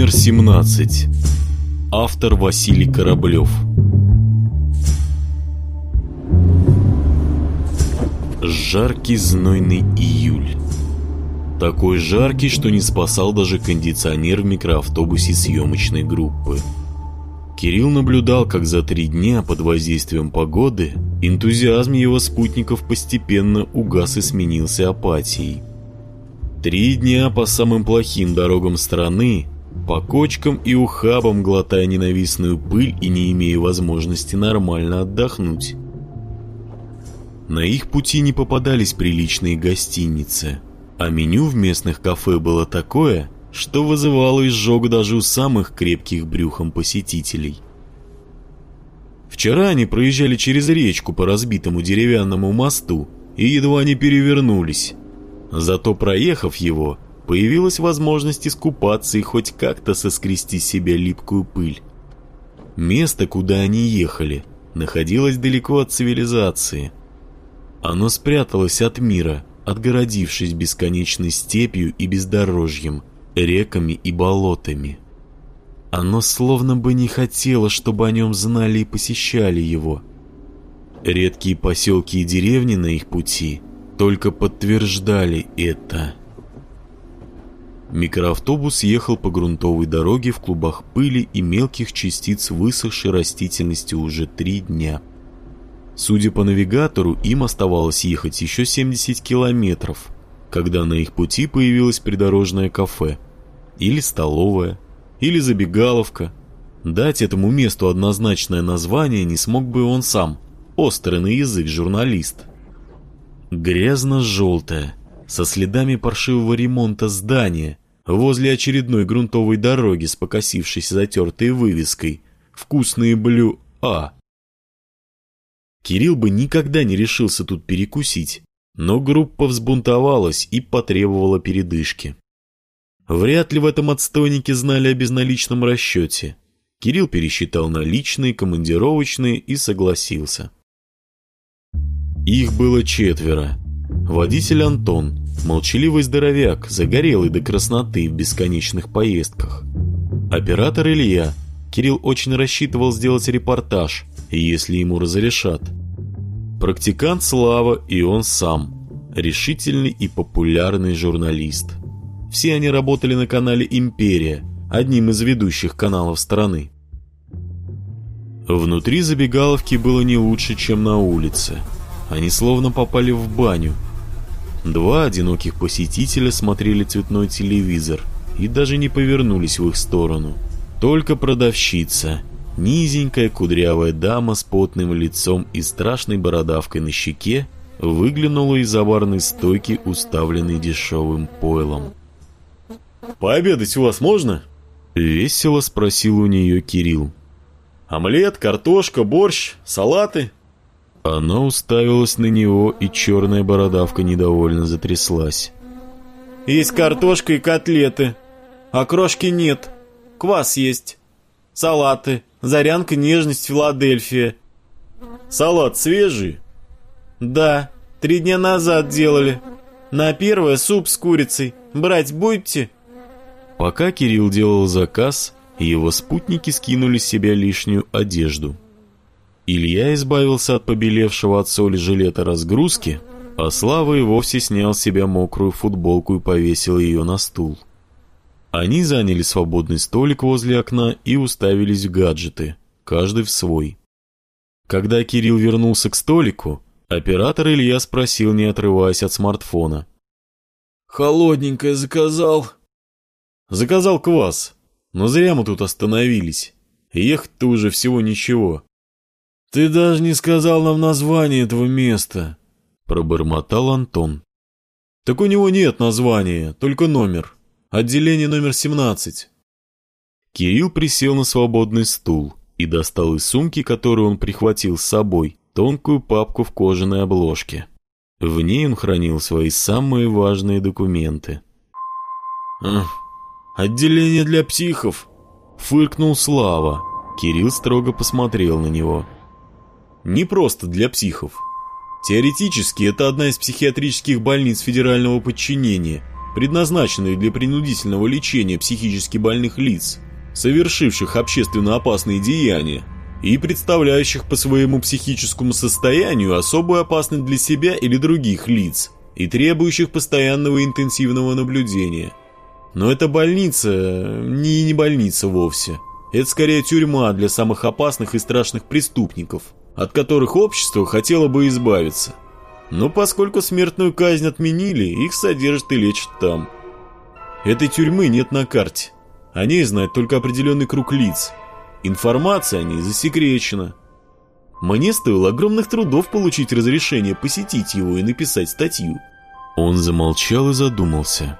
Номер 17. Автор Василий Кораблев. Жаркий знойный июль. Такой жаркий, что не спасал даже кондиционер в микроавтобусе съемочной группы. Кирилл наблюдал, как за три дня под воздействием погоды энтузиазм его спутников постепенно угас и сменился апатией. Три дня по самым плохим дорогам страны по кочкам и ухабам глотая ненавистную пыль и не имея возможности нормально отдохнуть. На их пути не попадались приличные гостиницы, а меню в местных кафе было такое, что вызывало изжог даже у самых крепких брюхом посетителей. Вчера они проезжали через речку по разбитому деревянному мосту и едва не перевернулись. Зато проехав его, Появилась возможность искупаться и хоть как-то соскрести с себя липкую пыль. Место, куда они ехали, находилось далеко от цивилизации. Оно спряталось от мира, отгородившись бесконечной степью и бездорожьем, реками и болотами. Оно словно бы не хотело, чтобы о нем знали и посещали его. Редкие поселки и деревни на их пути только подтверждали это. Микроавтобус ехал по грунтовой дороге в клубах пыли и мелких частиц высохшей растительности уже три дня. Судя по навигатору, им оставалось ехать еще 70 километров, когда на их пути появилось придорожное кафе. Или столовая, или забегаловка. Дать этому месту однозначное название не смог бы он сам, острый на язык журналист. Грязно-желтое, со следами паршивого ремонта здание возле очередной грунтовой дороги с покосившейся затертой вывеской «Вкусные блю А». Кирилл бы никогда не решился тут перекусить, но группа взбунтовалась и потребовала передышки. Вряд ли в этом отстойнике знали о безналичном расчете. Кирилл пересчитал наличные, командировочные и согласился. Их было четверо. Водитель Антон, Молчаливый здоровяк, загорелый до красноты в бесконечных поездках. Оператор Илья. Кирилл очень рассчитывал сделать репортаж, если ему разрешат. Практикант Слава и он сам. Решительный и популярный журналист. Все они работали на канале «Империя», одним из ведущих каналов страны. Внутри забегаловки было не лучше, чем на улице. Они словно попали в баню – Два одиноких посетителя смотрели цветной телевизор и даже не повернулись в их сторону. Только продавщица, низенькая кудрявая дама с потным лицом и страшной бородавкой на щеке, выглянула из аварной стойки, уставленной дешевым пойлом. «Пообедать у вас можно?» — весело спросил у нее Кирилл. «Омлет, картошка, борщ, салаты?» Она уставилась на него, и черная бородавка недовольно затряслась. «Есть картошка и котлеты, а крошки нет. Квас есть, салаты, зарянка нежность Филадельфия». «Салат свежий?» «Да, три дня назад делали. На первое суп с курицей. Брать будете?» Пока Кирилл делал заказ, его спутники скинули с себя лишнюю одежду – Илья избавился от побелевшего от соли жилета разгрузки, а Слава и вовсе снял с себя мокрую футболку и повесил ее на стул. Они заняли свободный столик возле окна и уставились в гаджеты, каждый в свой. Когда Кирилл вернулся к столику, оператор Илья спросил, не отрываясь от смартфона. «Холодненькое заказал?» «Заказал квас, но зря мы тут остановились. Ехать-то уже всего ничего. «Ты даже не сказал нам название этого места», — пробормотал Антон. «Так у него нет названия, только номер. Отделение номер 17». Кирилл присел на свободный стул и достал из сумки, которую он прихватил с собой, тонкую папку в кожаной обложке. В ней он хранил свои самые важные документы. «Отделение для психов!» — фыркнул Слава. Кирилл строго посмотрел на него не просто для психов. Теоретически, это одна из психиатрических больниц федерального подчинения, предназначенная для принудительного лечения психически больных лиц, совершивших общественно опасные деяния и представляющих по своему психическому состоянию особую опасность для себя или других лиц и требующих постоянного интенсивного наблюдения. Но эта больница не не больница вовсе. Это скорее тюрьма для самых опасных и страшных преступников – от которых общество хотело бы избавиться. Но поскольку смертную казнь отменили, их содержат и лечат там. Этой тюрьмы нет на карте. О ней знает только определенный круг лиц. Информация о ней засекречена. Мне стоило огромных трудов получить разрешение посетить его и написать статью. Он замолчал и задумался.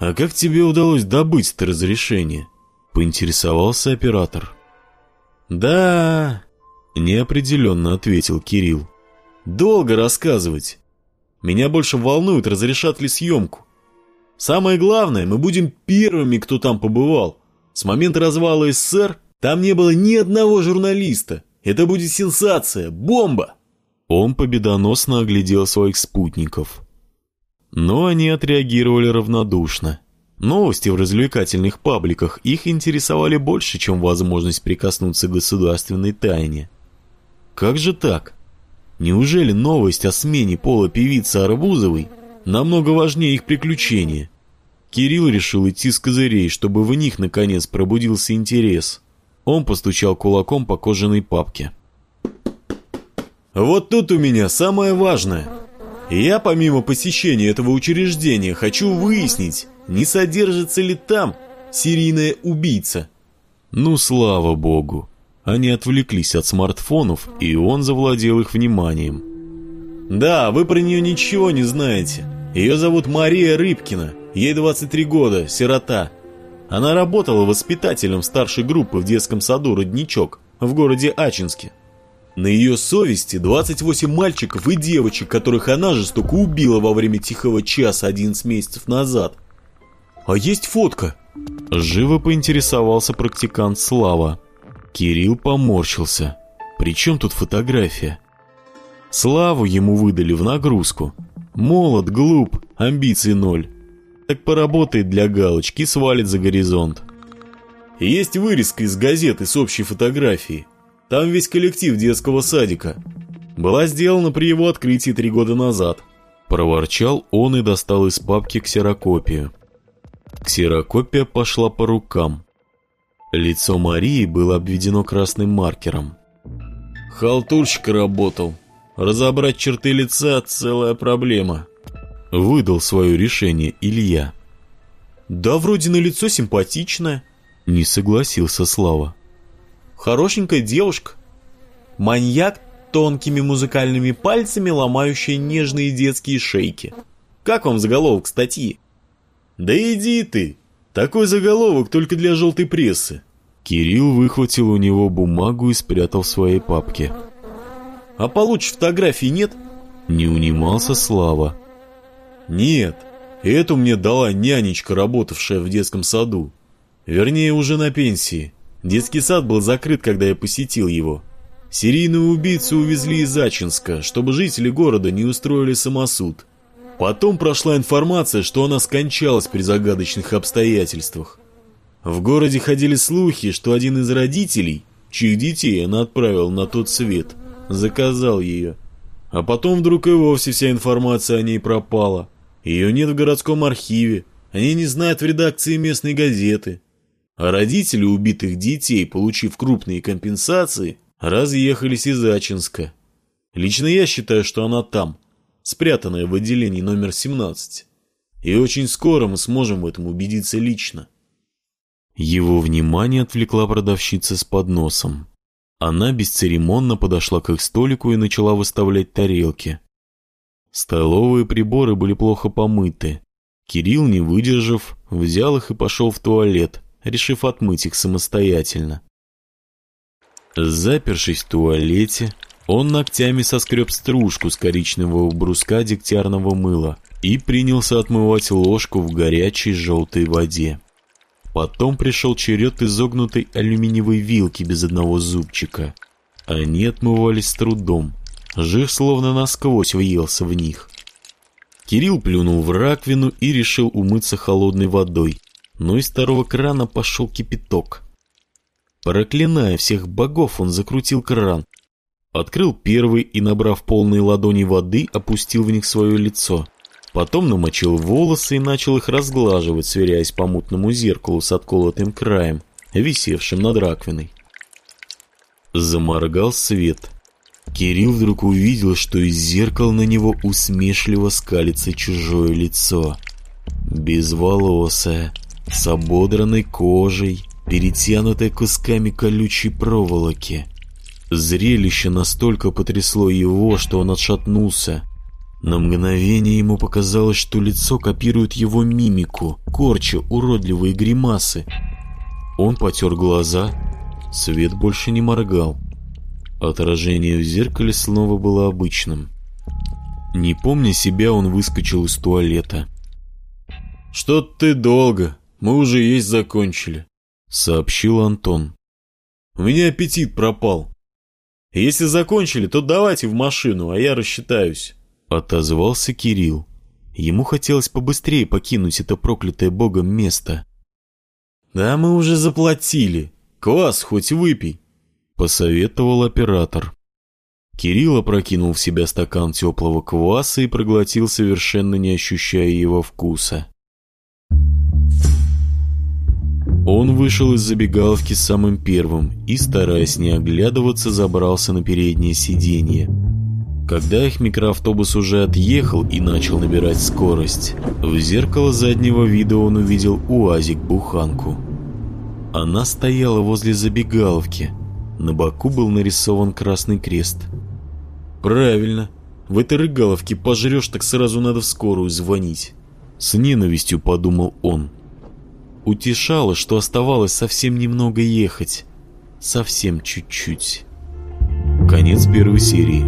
«А как тебе удалось добыть это разрешение?» – поинтересовался оператор. «Да, Неопределенно ответил Кирилл. Долго рассказывать. Меня больше волнует, разрешат ли съемку. Самое главное, мы будем первыми, кто там побывал. С момента развала СССР там не было ни одного журналиста. Это будет сенсация, бомба!» Он победоносно оглядел своих спутников. Но они отреагировали равнодушно. Новости в развлекательных пабликах их интересовали больше, чем возможность прикоснуться к государственной тайне. Как же так? Неужели новость о смене пола певицы Арбузовой намного важнее их приключения? Кирилл решил идти с козырей, чтобы в них, наконец, пробудился интерес. Он постучал кулаком по кожаной папке. «Вот тут у меня самое важное. Я, помимо посещения этого учреждения, хочу выяснить, не содержится ли там серийная убийца». «Ну, слава богу!» Они отвлеклись от смартфонов, и он завладел их вниманием. «Да, вы про нее ничего не знаете. Ее зовут Мария Рыбкина, ей 23 года, сирота. Она работала воспитателем старшей группы в детском саду «Родничок» в городе Ачинске. На ее совести 28 мальчиков и девочек, которых она жестоко убила во время тихого часа 11 месяцев назад. А есть фотка?» Живо поинтересовался практикант Слава. Кирилл поморщился. «При чем тут фотография?» Славу ему выдали в нагрузку. Молод, глуп, амбиций ноль. Так поработает для галочки свалит за горизонт. Есть вырезка из газеты с общей фотографией. Там весь коллектив детского садика. Была сделана при его открытии три года назад. Проворчал он и достал из папки ксерокопию. Ксерокопия пошла по рукам. Лицо Марии было обведено красным маркером. «Халтурщик работал. Разобрать черты лица – целая проблема», – выдал свое решение Илья. «Да вроде на лицо симпатичное», – не согласился Слава. «Хорошенькая девушка. Маньяк тонкими музыкальными пальцами, ломающая нежные детские шейки. Как вам заголовок статьи?» «Да иди ты!» Такой заголовок только для желтой прессы. Кирилл выхватил у него бумагу и спрятал в своей папке. А получше фотографии нет? Не унимался Слава. Нет, эту мне дала нянечка, работавшая в детском саду. Вернее, уже на пенсии. Детский сад был закрыт, когда я посетил его. Серийную убийцу увезли из Ачинска, чтобы жители города не устроили самосуд. Потом прошла информация, что она скончалась при загадочных обстоятельствах. В городе ходили слухи, что один из родителей, чьих детей она отправила на тот свет, заказал ее. А потом вдруг и вовсе вся информация о ней пропала. Ее нет в городском архиве, они не знают в редакции местной газеты. А родители убитых детей, получив крупные компенсации, разъехались из Ачинска. Лично я считаю, что она там – спрятанное в отделении номер 17. И очень скоро мы сможем в этом убедиться лично. Его внимание отвлекла продавщица с подносом. Она бесцеремонно подошла к их столику и начала выставлять тарелки. Столовые приборы были плохо помыты. Кирилл, не выдержав, взял их и пошел в туалет, решив отмыть их самостоятельно. Запершись в туалете, он ногтями соскреб стружку с коричневого бруска дегтярного мыла и принялся отмывать ложку в горячей желтой воде. Потом пришел черед изогнутой алюминиевой вилки без одного зубчика. Они отмывались с трудом. Жир словно насквозь въелся в них. Кирилл плюнул в раковину и решил умыться холодной водой, но из второго крана пошел кипяток. Проклиная всех богов, он закрутил кран – Открыл первый и, набрав полные ладони воды, опустил в них свое лицо. Потом намочил волосы и начал их разглаживать, сверяясь по мутному зеркалу с отколотым краем, висевшим над раковиной. Заморгал свет. Кирилл вдруг увидел, что из зеркала на него усмешливо скалится чужое лицо. Безволосое, с ободранной кожей, перетянутое кусками колючей проволоки. Зрелище настолько потрясло его, что он отшатнулся. На мгновение ему показалось, что лицо копирует его мимику, корча уродливые гримасы. Он потер глаза, свет больше не моргал. Отражение в зеркале снова было обычным. Не помня себя, он выскочил из туалета. «Что ты долго? Мы уже есть закончили», — сообщил Антон. «У меня аппетит пропал. Если закончили, то давайте в машину, а я рассчитаюсь». Отозвался Кирилл. Ему хотелось побыстрее покинуть это проклятое богом место. «Да мы уже заплатили. Квас хоть выпей», — посоветовал оператор. Кирилл опрокинул в себя стакан теплого кваса и проглотил, совершенно не ощущая его вкуса. Он вышел из забегаловки самым первым и, стараясь не оглядываться, забрался на переднее сиденье. Когда их микроавтобус уже отъехал и начал набирать скорость, в зеркало заднего вида он увидел УАЗик-буханку. Она стояла возле забегаловки. На боку был нарисован красный крест. «Правильно. В этой рыгаловке пожрешь, так сразу надо в скорую звонить». С ненавистью подумал он. Утешало, что оставалось совсем немного ехать. Совсем чуть-чуть. Конец первой серии.